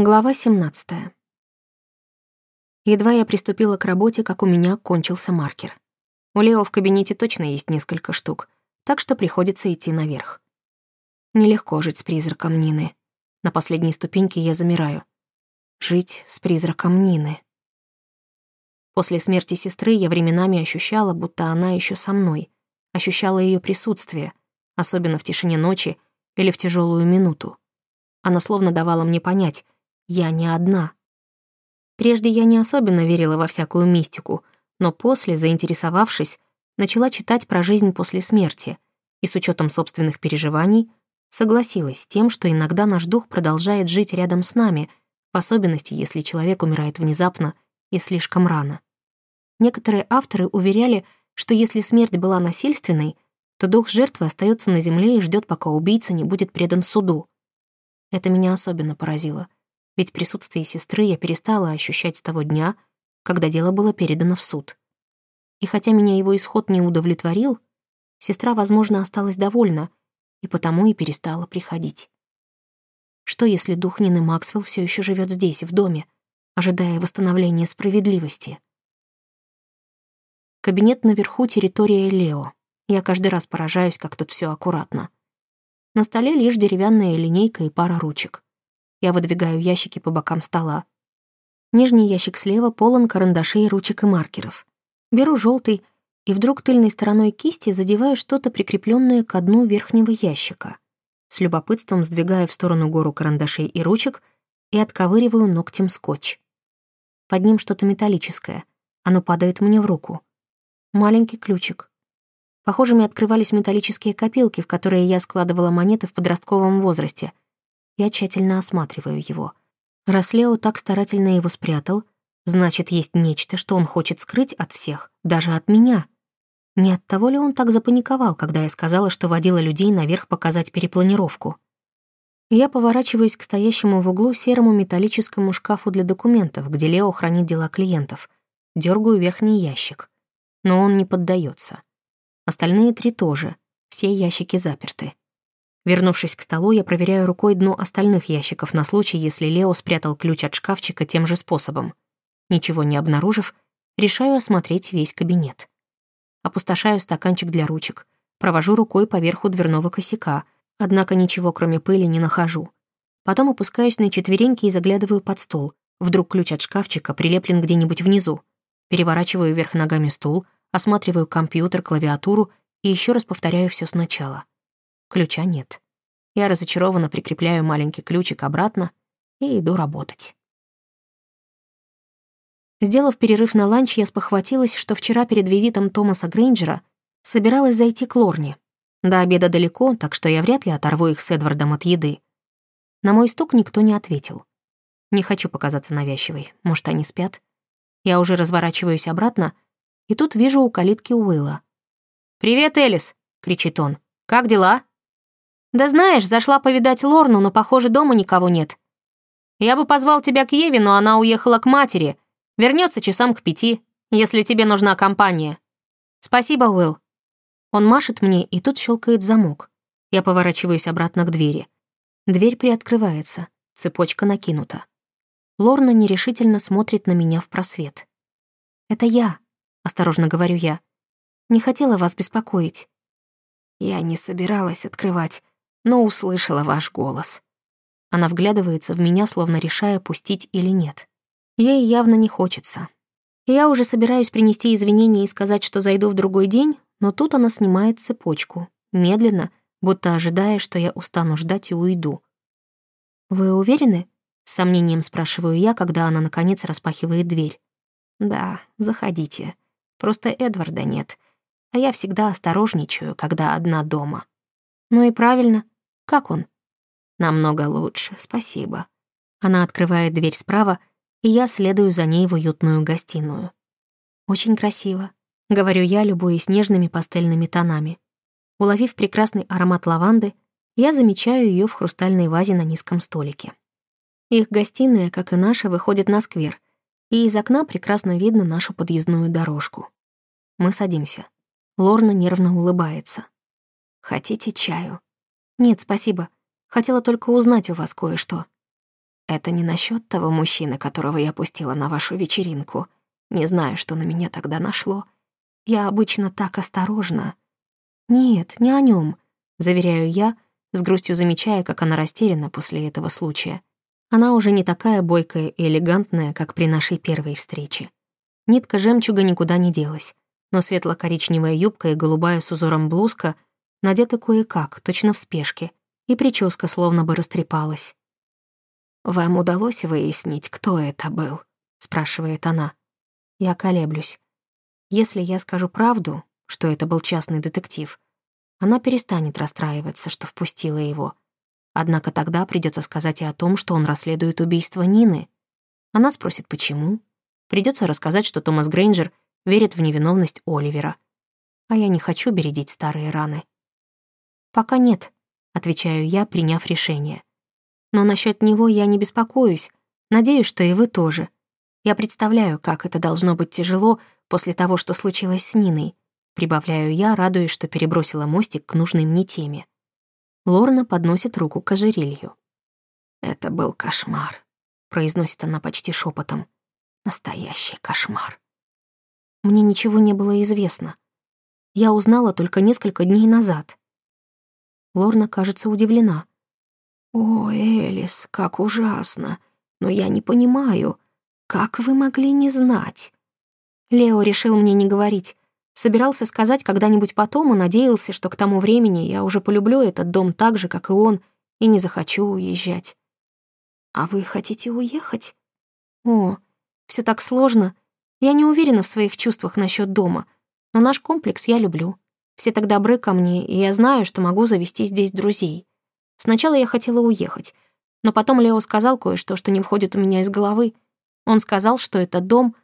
Глава 17. Едва я приступила к работе, как у меня кончился маркер. У Лео в кабинете точно есть несколько штук, так что приходится идти наверх. Нелегко жить с призраком Нины. На последней ступеньке я замираю. Жить с призраком Нины. После смерти сестры я временами ощущала, будто она еще со мной, ощущала ее присутствие, особенно в тишине ночи или в тяжелую минуту. Она словно давала мне понять — я не одна. Прежде я не особенно верила во всякую мистику, но после, заинтересовавшись, начала читать про жизнь после смерти и с учетом собственных переживаний согласилась с тем, что иногда наш дух продолжает жить рядом с нами, в особенности, если человек умирает внезапно и слишком рано. Некоторые авторы уверяли, что если смерть была насильственной, то дух жертвы остается на земле и ждет, пока убийца не будет предан суду. Это меня особенно поразило — ведь присутствие сестры я перестала ощущать с того дня, когда дело было передано в суд. И хотя меня его исход не удовлетворил, сестра, возможно, осталась довольна, и потому и перестала приходить. Что, если дух Нины Максвелл все еще живет здесь, в доме, ожидая восстановления справедливости? Кабинет наверху — территория Лео. Я каждый раз поражаюсь, как тут все аккуратно. На столе лишь деревянная линейка и пара ручек. Я выдвигаю ящики по бокам стола. Нижний ящик слева полон карандашей, ручек и маркеров. Беру желтый и вдруг тыльной стороной кисти задеваю что-то, прикрепленное к дну верхнего ящика. С любопытством сдвигаю в сторону гору карандашей и ручек и отковыриваю ногтем скотч. Под ним что-то металлическое. Оно падает мне в руку. Маленький ключик. Похожими открывались металлические копилки, в которые я складывала монеты в подростковом возрасте — я тщательно осматриваю его. Раз Лео так старательно его спрятал, значит, есть нечто, что он хочет скрыть от всех, даже от меня. Не от того ли он так запаниковал, когда я сказала, что водила людей наверх показать перепланировку? Я поворачиваюсь к стоящему в углу серому металлическому шкафу для документов, где Лео хранит дела клиентов. Дергаю верхний ящик. Но он не поддается. Остальные три тоже. Все ящики заперты. Вернувшись к столу, я проверяю рукой дно остальных ящиков на случай, если Лео спрятал ключ от шкафчика тем же способом. Ничего не обнаружив, решаю осмотреть весь кабинет. Опустошаю стаканчик для ручек, провожу рукой по верху дверного косяка, однако ничего, кроме пыли, не нахожу. Потом опускаюсь на четвереньки и заглядываю под стол. Вдруг ключ от шкафчика прилеплен где-нибудь внизу. Переворачиваю вверх ногами стул, осматриваю компьютер, клавиатуру и еще раз повторяю все сначала. Ключа нет. Я разочарованно прикрепляю маленький ключик обратно и иду работать. Сделав перерыв на ланч, я спохватилась, что вчера перед визитом Томаса Грейнджера собиралась зайти к Лорне. До обеда далеко, так что я вряд ли оторву их с Эдвардом от еды. На мой стук никто не ответил. Не хочу показаться навязчивой, может, они спят. Я уже разворачиваюсь обратно, и тут вижу у калитки Уилла. «Привет, Элис!» — кричит он. «Как дела?» «Да знаешь, зашла повидать Лорну, но, похоже, дома никого нет. Я бы позвал тебя к Еве, но она уехала к матери. Вернется часам к пяти, если тебе нужна компания. Спасибо, Уилл». Он машет мне, и тут щелкает замок. Я поворачиваюсь обратно к двери. Дверь приоткрывается, цепочка накинута. Лорна нерешительно смотрит на меня в просвет. «Это я», — осторожно говорю я. «Не хотела вас беспокоить». Я не собиралась открывать, но услышала ваш голос. Она вглядывается в меня, словно решая, пустить или нет. Ей явно не хочется. Я уже собираюсь принести извинения и сказать, что зайду в другой день, но тут она снимает цепочку, медленно, будто ожидая, что я устану ждать и уйду. «Вы уверены?» — с сомнением спрашиваю я, когда она, наконец, распахивает дверь. «Да, заходите. Просто Эдварда нет, а я всегда осторожничаю, когда одна дома». «Ну и правильно. Как он?» «Намного лучше, спасибо». Она открывает дверь справа, и я следую за ней в уютную гостиную. «Очень красиво», — говорю я, любуясь нежными пастельными тонами. Уловив прекрасный аромат лаванды, я замечаю ее в хрустальной вазе на низком столике. Их гостиная, как и наша, выходит на сквер, и из окна прекрасно видно нашу подъездную дорожку. Мы садимся. Лорна нервно улыбается. «Хотите чаю?» «Нет, спасибо. Хотела только узнать у вас кое-что». Это не насчет того мужчины, которого я пустила на вашу вечеринку. Не знаю, что на меня тогда нашло. Я обычно так осторожна. Нет, не о нем, заверяю я, с грустью замечая, как она растеряна после этого случая. Она уже не такая бойкая и элегантная, как при нашей первой встрече. Нитка жемчуга никуда не делась, но светло-коричневая юбка и голубая с узором блузка надеты кое-как, точно в спешке, и прическа словно бы растрепалась. «Вам удалось выяснить, кто это был?» — спрашивает она. Я колеблюсь. Если я скажу правду, что это был частный детектив, она перестанет расстраиваться, что впустила его. Однако тогда придется сказать и о том, что он расследует убийство Нины. Она спросит, почему. Придется рассказать, что Томас Грейнджер верит в невиновность Оливера. А я не хочу бередить старые раны. «Пока нет», — отвечаю я, приняв решение. «Но насчет него я не беспокоюсь. Надеюсь, что и вы тоже. Я представляю, как это должно быть тяжело после того, что случилось с Ниной. Прибавляю я, радуясь, что перебросила мостик к нужной мне теме. Лорна подносит руку к ожерелью. «Это был кошмар», — произносит она почти шепотом. «Настоящий кошмар». Мне ничего не было известно. Я узнала только несколько дней назад. Лорна кажется удивлена. «О, Элис, как ужасно! Но я не понимаю, как вы могли не знать?» Лео решил мне не говорить. Собирался сказать когда-нибудь потом и надеялся, что к тому времени я уже полюблю этот дом так же, как и он, и не захочу уезжать. «А вы хотите уехать?» «О, все так сложно. Я не уверена в своих чувствах насчет дома, но наш комплекс я люблю. Все так добры ко мне, и я знаю, что могу завести здесь друзей. Сначала я хотела уехать, но потом Лео сказал кое-что, что не входит у меня из головы — он сказал, что этот дом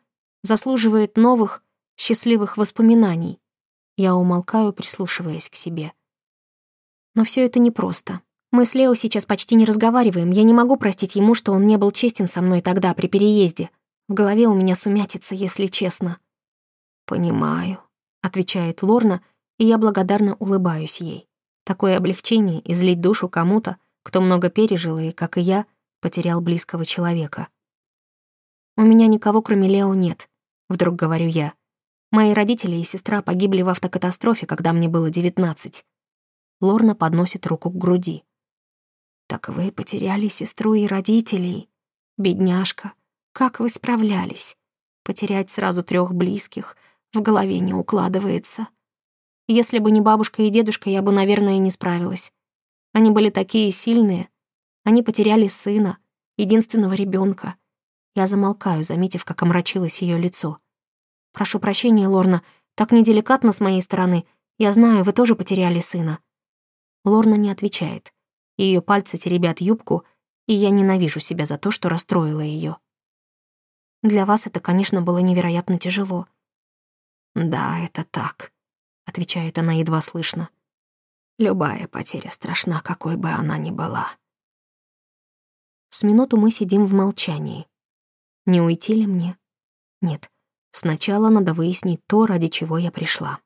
заслуживает новых, счастливых воспоминаний. Я умолкаю, прислушиваясь к себе. Но все это непросто. Мы с Лео сейчас почти не разговариваем. Я не могу простить ему, что он не был честен со мной тогда, при переезде. В голове у меня сумятица, если честно. «Понимаю», — отвечает Лорна, и я благодарно улыбаюсь ей. Такое облегчение — излить душу кому-то, кто много пережил и, как и я, потерял близкого человека. «У меня никого, кроме Лео, нет», — вдруг говорю я. «Мои родители и сестра погибли в автокатастрофе, когда мне было девятнадцать». Лорна подносит руку к груди. «Так вы потеряли сестру и родителей. Бедняжка, как вы справлялись? Потерять сразу трех близких в голове не укладывается. Если бы не бабушка и дедушка, я бы, наверное, не справилась. Они были такие сильные. Они потеряли сына, единственного ребенка. Я замолкаю, заметив, как омрачилось ее лицо. «Прошу прощения, Лорна, так неделикатно с моей стороны. Я знаю, вы тоже потеряли сына». Лорна не отвечает. Ее пальцы теребят юбку, и я ненавижу себя за то, что расстроила ее. Для вас это, конечно, было невероятно тяжело. «Да, это так», — отвечает она едва слышно. «Любая потеря страшна, какой бы она ни была». С минуту мы сидим в молчании. Не уйти ли мне? Нет, сначала надо выяснить то, ради чего я пришла.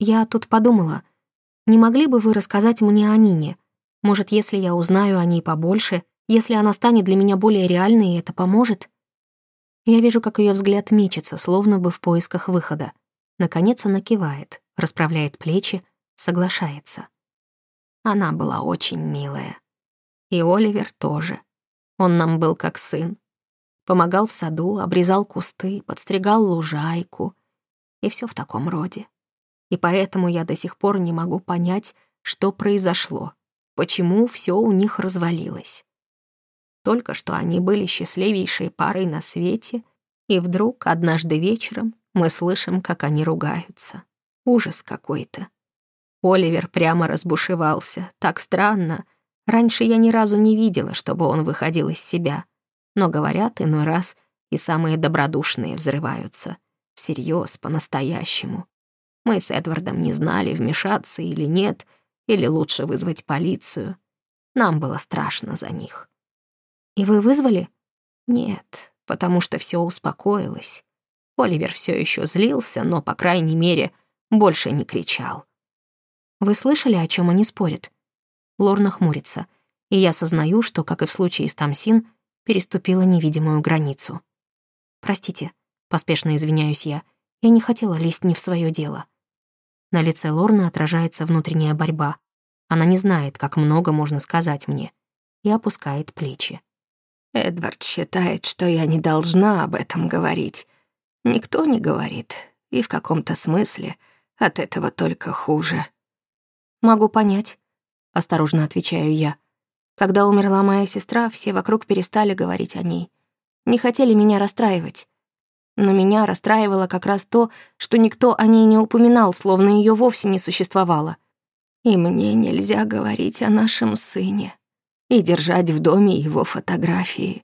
Я тут подумала, не могли бы вы рассказать мне о Нине? Может, если я узнаю о ней побольше, если она станет для меня более реальной, это поможет? Я вижу, как ее взгляд мечется, словно бы в поисках выхода. Наконец она кивает, расправляет плечи, соглашается. Она была очень милая. И Оливер тоже. Он нам был как сын. Помогал в саду, обрезал кусты, подстригал лужайку. И все в таком роде. И поэтому я до сих пор не могу понять, что произошло, почему все у них развалилось. Только что они были счастливейшей парой на свете, и вдруг однажды вечером мы слышим, как они ругаются. Ужас какой-то. Оливер прямо разбушевался. Так странно. Раньше я ни разу не видела, чтобы он выходил из себя. Но, говорят, иной раз и самые добродушные взрываются. Всерьез, по-настоящему. Мы с Эдвардом не знали, вмешаться или нет, или лучше вызвать полицию. Нам было страшно за них. «И вы вызвали?» «Нет, потому что все успокоилось. Оливер все еще злился, но, по крайней мере, больше не кричал. «Вы слышали, о чем они спорят?» Лорна хмурится. И я сознаю, что, как и в случае с Тамсин, переступила невидимую границу. «Простите», — поспешно извиняюсь я, я не хотела лезть не в свое дело. На лице Лорны отражается внутренняя борьба. Она не знает, как много можно сказать мне, и опускает плечи. Эдвард считает, что я не должна об этом говорить. Никто не говорит, и в каком-то смысле от этого только хуже. «Могу понять», — осторожно отвечаю я. Когда умерла моя сестра, все вокруг перестали говорить о ней. Не хотели меня расстраивать. Но меня расстраивало как раз то, что никто о ней не упоминал, словно ее вовсе не существовало. И мне нельзя говорить о нашем сыне и держать в доме его фотографии.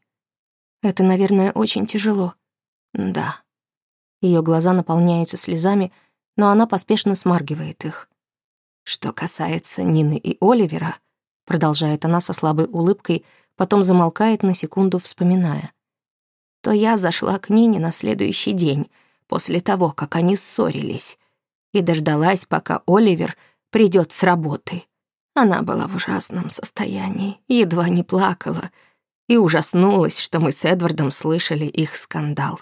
Это, наверное, очень тяжело. Да. Ее глаза наполняются слезами, но она поспешно смаргивает их. Что касается Нины и Оливера, продолжает она со слабой улыбкой, потом замолкает на секунду, вспоминая. То я зашла к Нине на следующий день, после того, как они ссорились, и дождалась, пока Оливер придет с работы. Она была в ужасном состоянии, едва не плакала, и ужаснулась, что мы с Эдвардом слышали их скандал.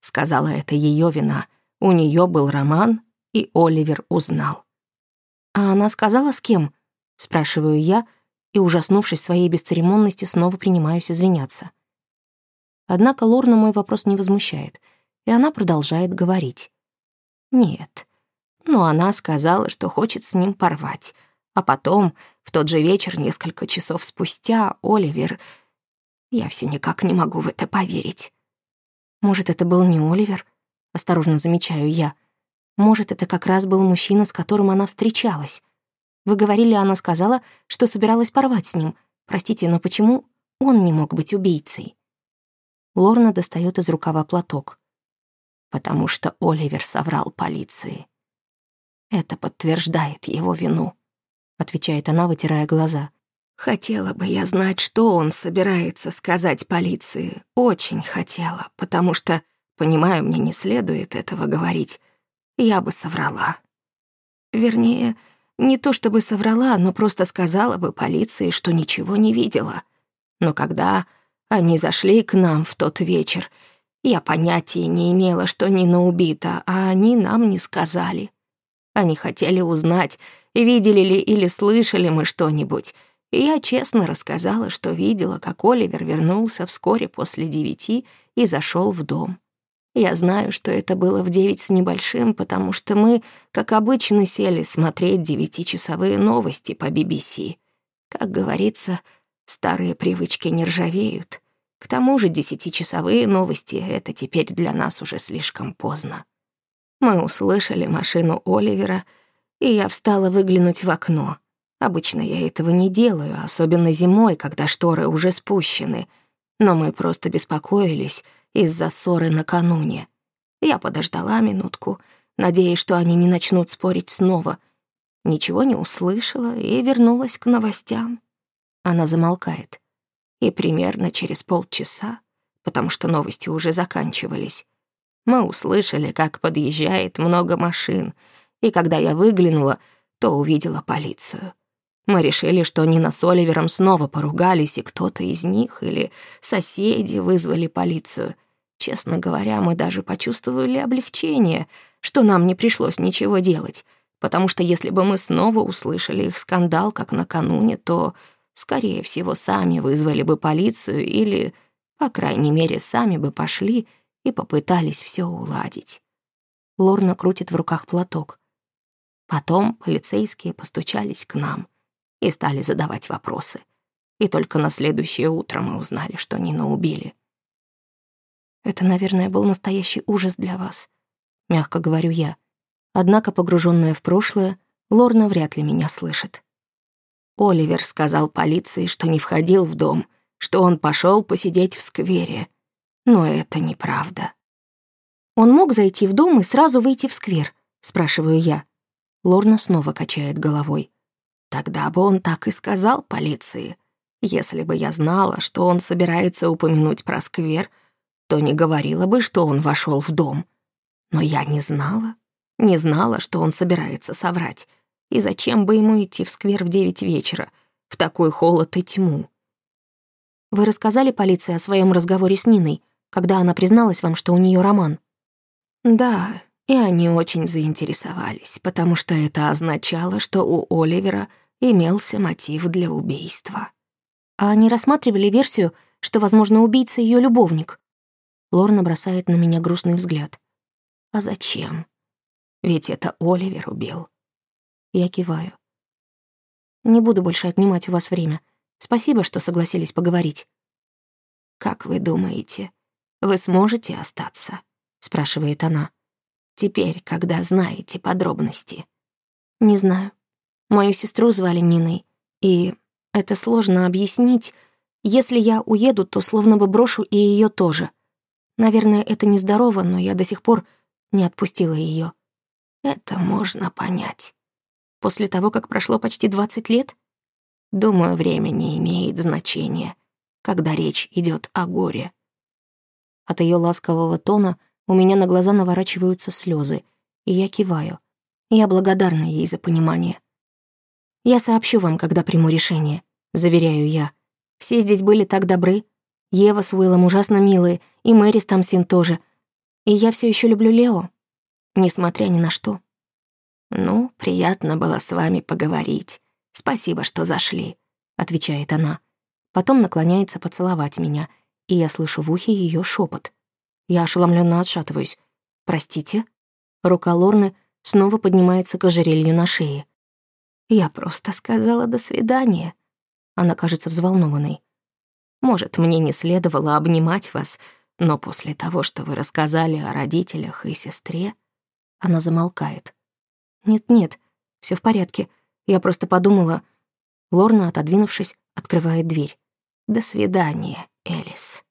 Сказала, это ее вина. У нее был роман, и Оливер узнал. «А она сказала, с кем?» — спрашиваю я, и, ужаснувшись своей бесцеремонности, снова принимаюсь извиняться. Однако Лорна мой вопрос не возмущает, и она продолжает говорить. «Нет, но она сказала, что хочет с ним порвать. А потом, в тот же вечер, несколько часов спустя, Оливер... Я все никак не могу в это поверить». «Может, это был не Оливер?» — осторожно замечаю я. Может, это как раз был мужчина, с которым она встречалась. Вы говорили, она сказала, что собиралась порвать с ним. Простите, но почему он не мог быть убийцей? Лорна достает из рукава платок. Потому что Оливер соврал полиции. Это подтверждает его вину, отвечает она, вытирая глаза. Хотела бы я знать, что он собирается сказать полиции. Очень хотела, потому что, понимаю, мне не следует этого говорить я бы соврала. Вернее, не то чтобы соврала, но просто сказала бы полиции, что ничего не видела. Но когда они зашли к нам в тот вечер, я понятия не имела, что Нина убита, а они нам не сказали. Они хотели узнать, видели ли или слышали мы что-нибудь, и я честно рассказала, что видела, как Оливер вернулся вскоре после девяти и зашел в дом. Я знаю, что это было в девять с небольшим, потому что мы, как обычно, сели смотреть девятичасовые новости по BBC. Как говорится, старые привычки не ржавеют. К тому же десятичасовые новости — это теперь для нас уже слишком поздно. Мы услышали машину Оливера, и я встала выглянуть в окно. Обычно я этого не делаю, особенно зимой, когда шторы уже спущены. Но мы просто беспокоились — из-за ссоры накануне. Я подождала минутку, надеясь, что они не начнут спорить снова. Ничего не услышала и вернулась к новостям. Она замолкает. И примерно через полчаса, потому что новости уже заканчивались, мы услышали, как подъезжает много машин, и когда я выглянула, то увидела полицию. Мы решили, что Нина с Оливером снова поругались, и кто-то из них или соседи вызвали полицию. Честно говоря, мы даже почувствовали облегчение, что нам не пришлось ничего делать, потому что если бы мы снова услышали их скандал, как накануне, то, скорее всего, сами вызвали бы полицию или, по крайней мере, сами бы пошли и попытались все уладить. Лорна крутит в руках платок. Потом полицейские постучались к нам и стали задавать вопросы. И только на следующее утро мы узнали, что Нину убили. Это, наверное, был настоящий ужас для вас, мягко говорю я. Однако, погруженная в прошлое, Лорна вряд ли меня слышит. Оливер сказал полиции, что не входил в дом, что он пошел посидеть в сквере. Но это неправда. Он мог зайти в дом и сразу выйти в сквер, спрашиваю я. Лорна снова качает головой. Тогда бы он так и сказал полиции. Если бы я знала, что он собирается упомянуть про сквер, то не говорила бы, что он вошел в дом. Но я не знала, не знала, что он собирается соврать. И зачем бы ему идти в сквер в девять вечера? в такой холод и тьму. Вы рассказали полиции о своем разговоре с Ниной, когда она призналась вам, что у нее роман? Да, и они очень заинтересовались, потому что это означало, что у Оливера имелся мотив для убийства. А они рассматривали версию, что, возможно, убийца ее любовник? Лорна бросает на меня грустный взгляд. А зачем? Ведь это Оливер убил. Я киваю. Не буду больше отнимать у вас время. Спасибо, что согласились поговорить. «Как вы думаете, вы сможете остаться?» — спрашивает она. «Теперь, когда знаете подробности». «Не знаю. Мою сестру звали Ниной, и это сложно объяснить. Если я уеду, то словно бы брошу и ее тоже. Наверное, это нездорово, но я до сих пор не отпустила ее. Это можно понять. После того, как прошло почти 20 лет? Думаю, время не имеет значения, когда речь идет о горе. От ее ласкового тона у меня на глаза наворачиваются слезы, и я киваю. Я благодарна ей за понимание. «Я сообщу вам, когда приму решение», — заверяю я. «Все здесь были так добры. Ева с Уиллом ужасно милые, и Мэри с Тамсин тоже. И я все еще люблю Лео, несмотря ни на что». «Ну, приятно было с вами поговорить. Спасибо, что зашли», — отвечает она. Потом наклоняется поцеловать меня, и я слышу в ухе ее шепот. Я ошеломленно отшатываюсь. «Простите?» Рука Лорны снова поднимается к ожерелью на шее. «Я просто сказала «до свидания». Она кажется взволнованной. «Может, мне не следовало обнимать вас, но после того, что вы рассказали о родителях и сестре...» Она замолкает. «Нет-нет, все в порядке. Я просто подумала...» Лорна, отодвинувшись, открывает дверь. «До свидания, Элис».